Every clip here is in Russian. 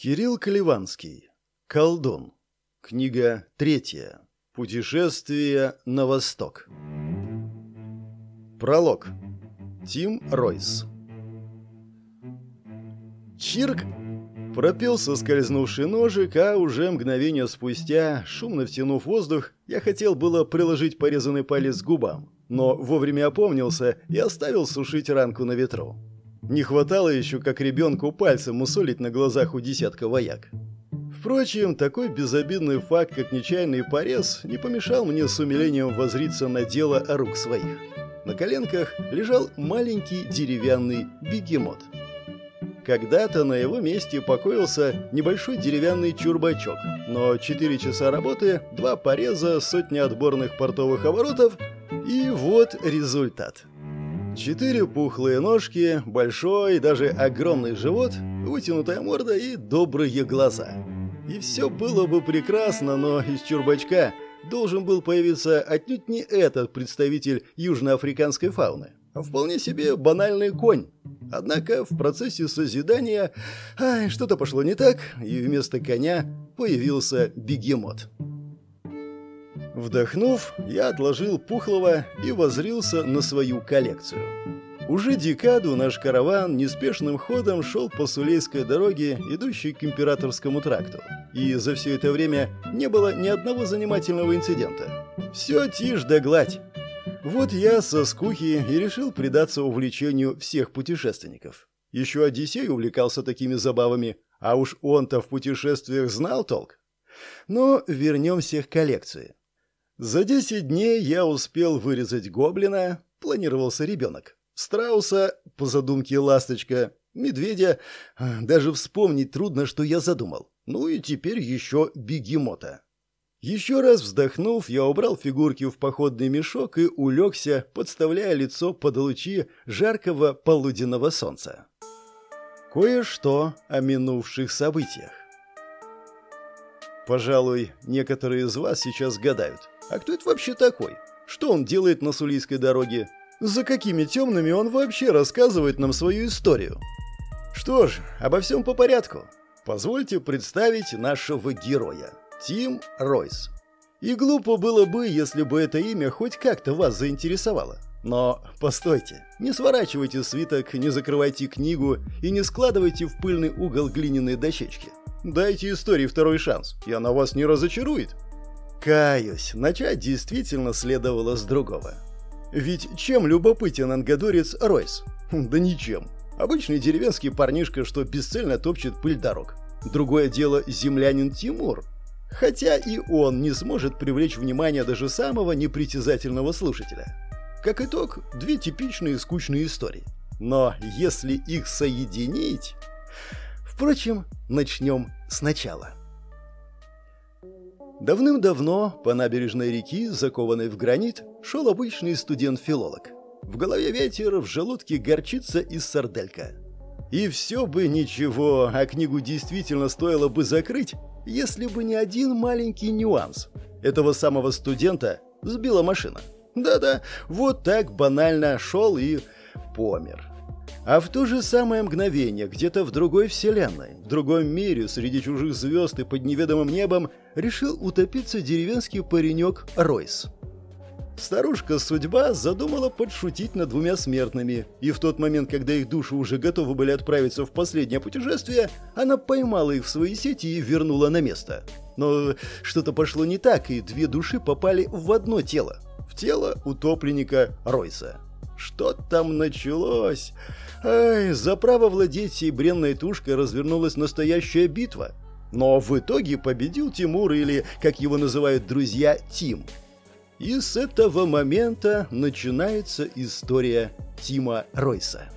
Кирилл Каливанский. Колдун. Книга третья. Путешествие на восток. Пролог. Тим Ройс. Чирк пропел соскользнувший ножик, а уже мгновение спустя, шумно втянув воздух, я хотел было приложить порезанный палец к губам, но вовремя опомнился и оставил сушить ранку на ветру. Не хватало еще, как ребенку, пальцем мусолить на глазах у десятка вояк. Впрочем, такой безобидный факт, как нечаянный порез, не помешал мне с умилением возриться на дело рук своих. На коленках лежал маленький деревянный бегемот. Когда-то на его месте покоился небольшой деревянный чурбачок, но 4 часа работы, два пореза, сотни отборных портовых оборотов, и вот результат – Четыре пухлые ножки, большой, даже огромный живот, вытянутая морда и добрые глаза. И все было бы прекрасно, но из чурбачка должен был появиться отнюдь не этот представитель южноафриканской фауны, а вполне себе банальный конь. Однако в процессе созидания что-то пошло не так, и вместо коня появился бегемот. Вдохнув, я отложил пухлого и возрился на свою коллекцию. Уже декаду наш караван неспешным ходом шел по Сулейской дороге, идущей к Императорскому тракту. И за все это время не было ни одного занимательного инцидента. Все тишь да гладь. Вот я со скуки и решил предаться увлечению всех путешественников. Еще Одиссей увлекался такими забавами, а уж он-то в путешествиях знал толк. Но вернемся к коллекции. За 10 дней я успел вырезать гоблина, планировался ребенок, страуса, по задумке ласточка, медведя, даже вспомнить трудно, что я задумал. Ну и теперь еще бегемота. Еще раз вздохнув, я убрал фигурки в походный мешок и улегся, подставляя лицо под лучи жаркого полуденного солнца. Кое-что о минувших событиях. Пожалуй, некоторые из вас сейчас гадают – а кто это вообще такой? Что он делает на Сулийской дороге? За какими темными он вообще рассказывает нам свою историю? Что ж, обо всем по порядку. Позвольте представить нашего героя. Тим Ройс. И глупо было бы, если бы это имя хоть как-то вас заинтересовало. Но постойте, не сворачивайте свиток, не закрывайте книгу и не складывайте в пыльный угол глиняные дощечки. Дайте истории второй шанс, и она вас не разочарует. Каюсь, начать действительно следовало с другого. Ведь чем любопытен ангадорец Ройс? Хм, да ничем. Обычный деревенский парнишка, что бесцельно топчет пыль дорог. Другое дело землянин Тимур. Хотя и он не сможет привлечь внимание даже самого непритязательного слушателя. Как итог, две типичные скучные истории. Но если их соединить... Впрочем, начнем сначала. Давным-давно по набережной реки, закованной в гранит, шел обычный студент-филолог. В голове ветер, в желудке горчица и сарделька. И все бы ничего, а книгу действительно стоило бы закрыть, если бы не один маленький нюанс. Этого самого студента сбила машина. Да-да, вот так банально шел и помер. А в то же самое мгновение, где-то в другой вселенной, в другом мире, среди чужих звезд и под неведомым небом, решил утопиться деревенский паренек Ройс. Старушка-судьба задумала подшутить над двумя смертными, и в тот момент, когда их души уже готовы были отправиться в последнее путешествие, она поймала их в свои сети и вернула на место. Но что-то пошло не так, и две души попали в одно тело. В тело утопленника Ройса. Что там началось? Ай, за право владеть сей бренной тушкой развернулась настоящая битва. Но в итоге победил Тимур или, как его называют друзья, Тим. И с этого момента начинается история Тима Ройса.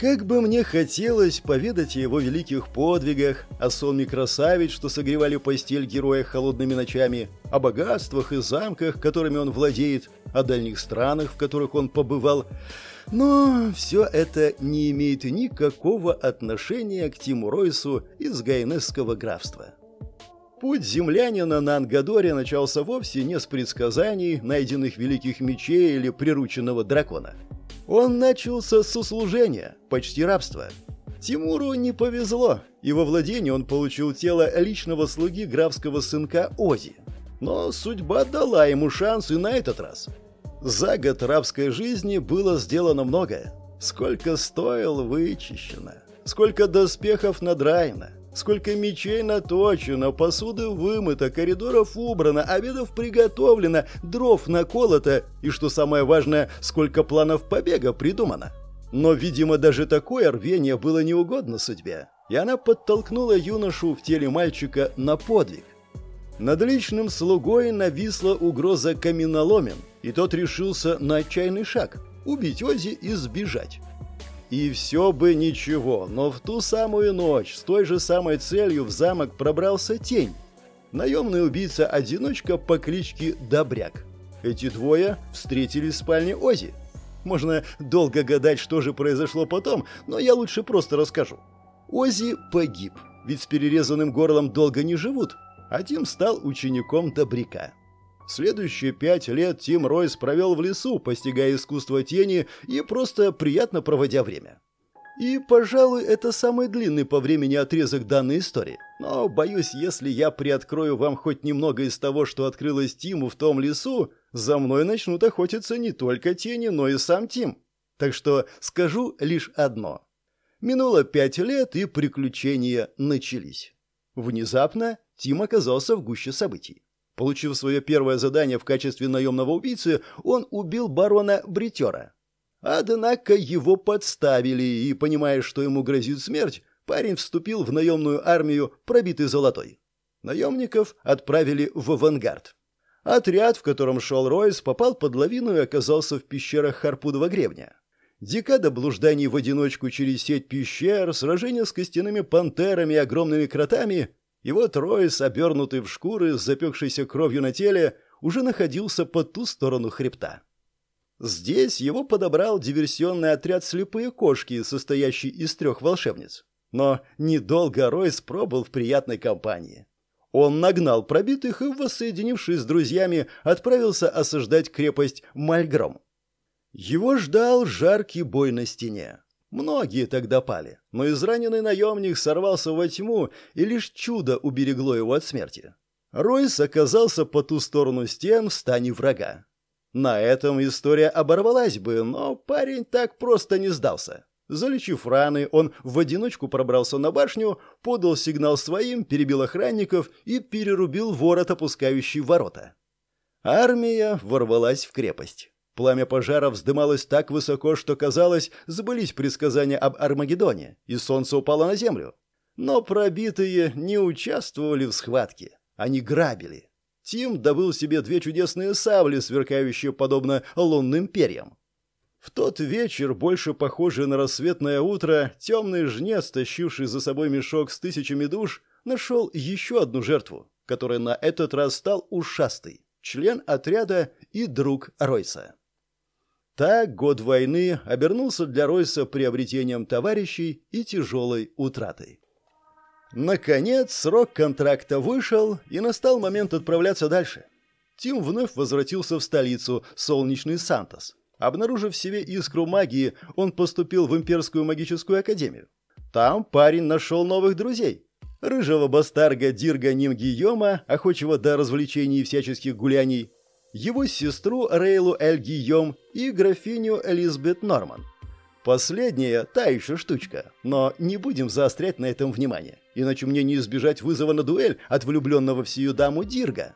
Как бы мне хотелось поведать о его великих подвигах, о сонме красавиц, что согревали постель героя холодными ночами, о богатствах и замках, которыми он владеет, о дальних странах, в которых он побывал – но все это не имеет никакого отношения к Тиму Ройсу из Гайнесского графства. Путь землянина на Ангадоре начался вовсе не с предсказаний, найденных великих мечей или прирученного дракона. Он начался с услужения, почти рабства. Тимуру не повезло, и во владении он получил тело личного слуги графского сынка Ози. Но судьба дала ему шанс и на этот раз. За год рабской жизни было сделано многое. Сколько стоил вычищено, сколько доспехов надраено, сколько мечей наточено, посуды вымыто, коридоров убрано, обедов приготовлено, дров наколото и, что самое важное, сколько планов побега придумано. Но, видимо, даже такое рвение было неугодно судьбе, и она подтолкнула юношу в теле мальчика на подвиг. Над личным слугой нависла угроза каменоломен, и тот решился на отчаянный шаг – убить Ози и сбежать. И все бы ничего, но в ту самую ночь с той же самой целью в замок пробрался тень. Наемный убийца-одиночка по кличке Добряк. Эти двое встретились в спальне Ози. Можно долго гадать, что же произошло потом, но я лучше просто расскажу. Ози погиб, ведь с перерезанным горлом долго не живут, а Тим стал учеником Добряка. Следующие пять лет Тим Ройс провел в лесу, постигая искусство тени и просто приятно проводя время. И, пожалуй, это самый длинный по времени отрезок данной истории. Но, боюсь, если я приоткрою вам хоть немного из того, что открылось Тиму в том лесу, за мной начнут охотиться не только тени, но и сам Тим. Так что скажу лишь одно. Минуло пять лет, и приключения начались. Внезапно Тим оказался в гуще событий. Получив свое первое задание в качестве наемного убийцы, он убил барона Бритера. Однако его подставили, и, понимая, что ему грозит смерть, парень вступил в наемную армию, пробитый золотой. Наемников отправили в авангард. Отряд, в котором шел Ройс, попал под лавину и оказался в пещерах Харпудова гребня. Декада блужданий в одиночку через сеть пещер, сражения с костяными пантерами и огромными кротами — и вот Ройс, обернутый в шкуры с запекшейся кровью на теле, уже находился по ту сторону хребта. Здесь его подобрал диверсионный отряд «Слепые кошки», состоящий из трех волшебниц. Но недолго Ройс пробыл в приятной компании. Он нагнал пробитых и, воссоединившись с друзьями, отправился осаждать крепость Мальгром. Его ждал жаркий бой на стене. Многие тогда пали, но израненный наемник сорвался во тьму, и лишь чудо уберегло его от смерти. Ройс оказался по ту сторону стен в стане врага. На этом история оборвалась бы, но парень так просто не сдался. Залечив раны, он в одиночку пробрался на башню, подал сигнал своим, перебил охранников и перерубил ворот, опускающий ворота. Армия ворвалась в крепость. Пламя пожара вздымалось так высоко, что, казалось, забылись предсказания об Армагеддоне, и солнце упало на землю. Но пробитые не участвовали в схватке. Они грабили. Тим добыл себе две чудесные сабли, сверкающие подобно лунным перьям. В тот вечер, больше похожий на рассветное утро, темный жнец, тащивший за собой мешок с тысячами душ, нашел еще одну жертву, которая на этот раз стал ушастый, член отряда и друг Ройса. Так год войны обернулся для Ройса приобретением товарищей и тяжелой утратой. Наконец, срок контракта вышел, и настал момент отправляться дальше. Тим вновь возвратился в столицу, солнечный Сантос. Обнаружив в себе искру магии, он поступил в Имперскую магическую академию. Там парень нашел новых друзей. Рыжего бастарга Дирга Нимгийома, охочего до развлечений и всяческих гуляний, его сестру Рейлу Эль Гийом и графиню Элизабет Норман. Последняя – та еще штучка, но не будем заострять на этом внимание, иначе мне не избежать вызова на дуэль от влюбленного в сию даму Дирга.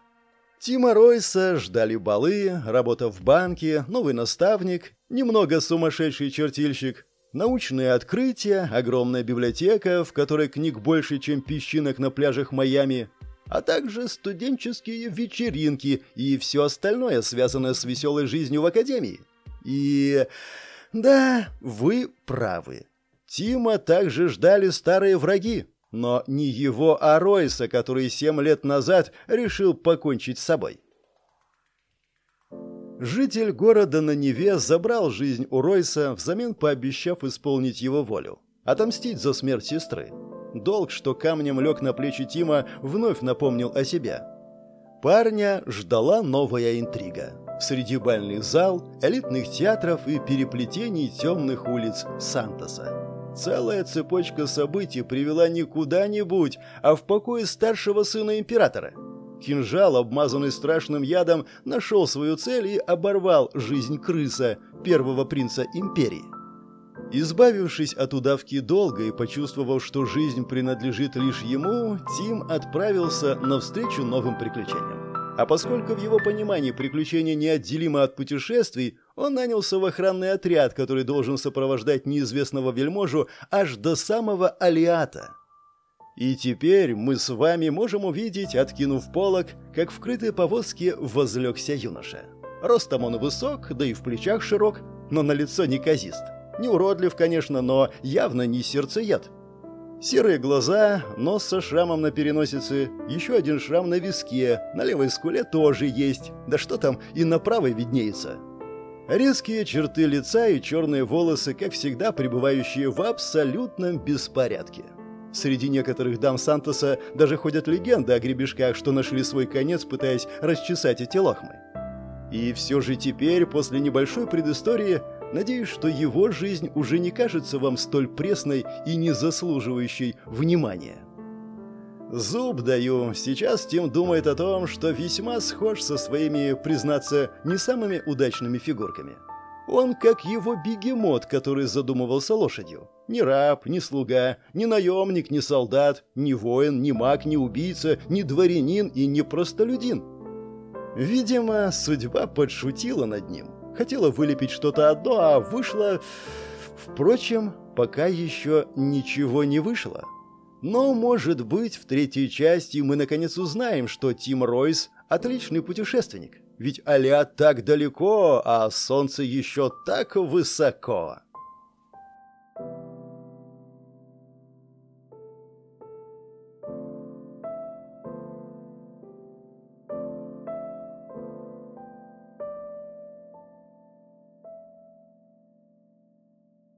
Тима Ройса ждали балы, работа в банке, новый наставник, немного сумасшедший чертильщик, научные открытия, огромная библиотека, в которой книг больше, чем песчинок на пляжах Майами – а также студенческие вечеринки и все остальное, связанное с веселой жизнью в академии. И... да, вы правы. Тима также ждали старые враги, но не его, а Ройса, который семь лет назад решил покончить с собой. Житель города на Неве забрал жизнь у Ройса, взамен пообещав исполнить его волю, отомстить за смерть сестры. Долг, что камнем лег на плечи Тима, вновь напомнил о себе. Парня ждала новая интрига. Среди бальных зал, элитных театров и переплетений темных улиц Сантоса. Целая цепочка событий привела не куда-нибудь, а в покое старшего сына императора. Кинжал, обмазанный страшным ядом, нашел свою цель и оборвал жизнь крыса, первого принца империи. Избавившись от удавки долга и почувствовав, что жизнь принадлежит лишь ему, Тим отправился навстречу новым приключениям. А поскольку в его понимании приключения неотделимы от путешествий, он нанялся в охранный отряд, который должен сопровождать неизвестного вельможу аж до самого Алиата. И теперь мы с вами можем увидеть, откинув полог, как в крытой повозке возлегся юноша. Ростом он высок, да и в плечах широк, но на лицо неказист. Не уродлив, конечно, но явно не сердцеед. Серые глаза, нос со шрамом на переносице, еще один шрам на виске, на левой скуле тоже есть, да что там, и на правой виднеется. Резкие черты лица и черные волосы, как всегда, пребывающие в абсолютном беспорядке. Среди некоторых дам Сантоса даже ходят легенды о гребешках, что нашли свой конец, пытаясь расчесать эти лохмы. И все же теперь, после небольшой предыстории, Надеюсь, что его жизнь уже не кажется вам столь пресной и не заслуживающей внимания. Зуб даю, сейчас Тим думает о том, что весьма схож со своими, признаться, не самыми удачными фигурками. Он как его бегемот, который задумывался лошадью. Ни раб, ни слуга, ни наемник, ни солдат, ни воин, ни маг, ни убийца, ни дворянин и ни простолюдин. Видимо, судьба подшутила над ним. Хотела вылепить что-то одно, а вышло... Впрочем, пока еще ничего не вышло. Но, может быть, в третьей части мы наконец узнаем, что Тим Ройс – отличный путешественник. Ведь Аля так далеко, а солнце еще так высоко.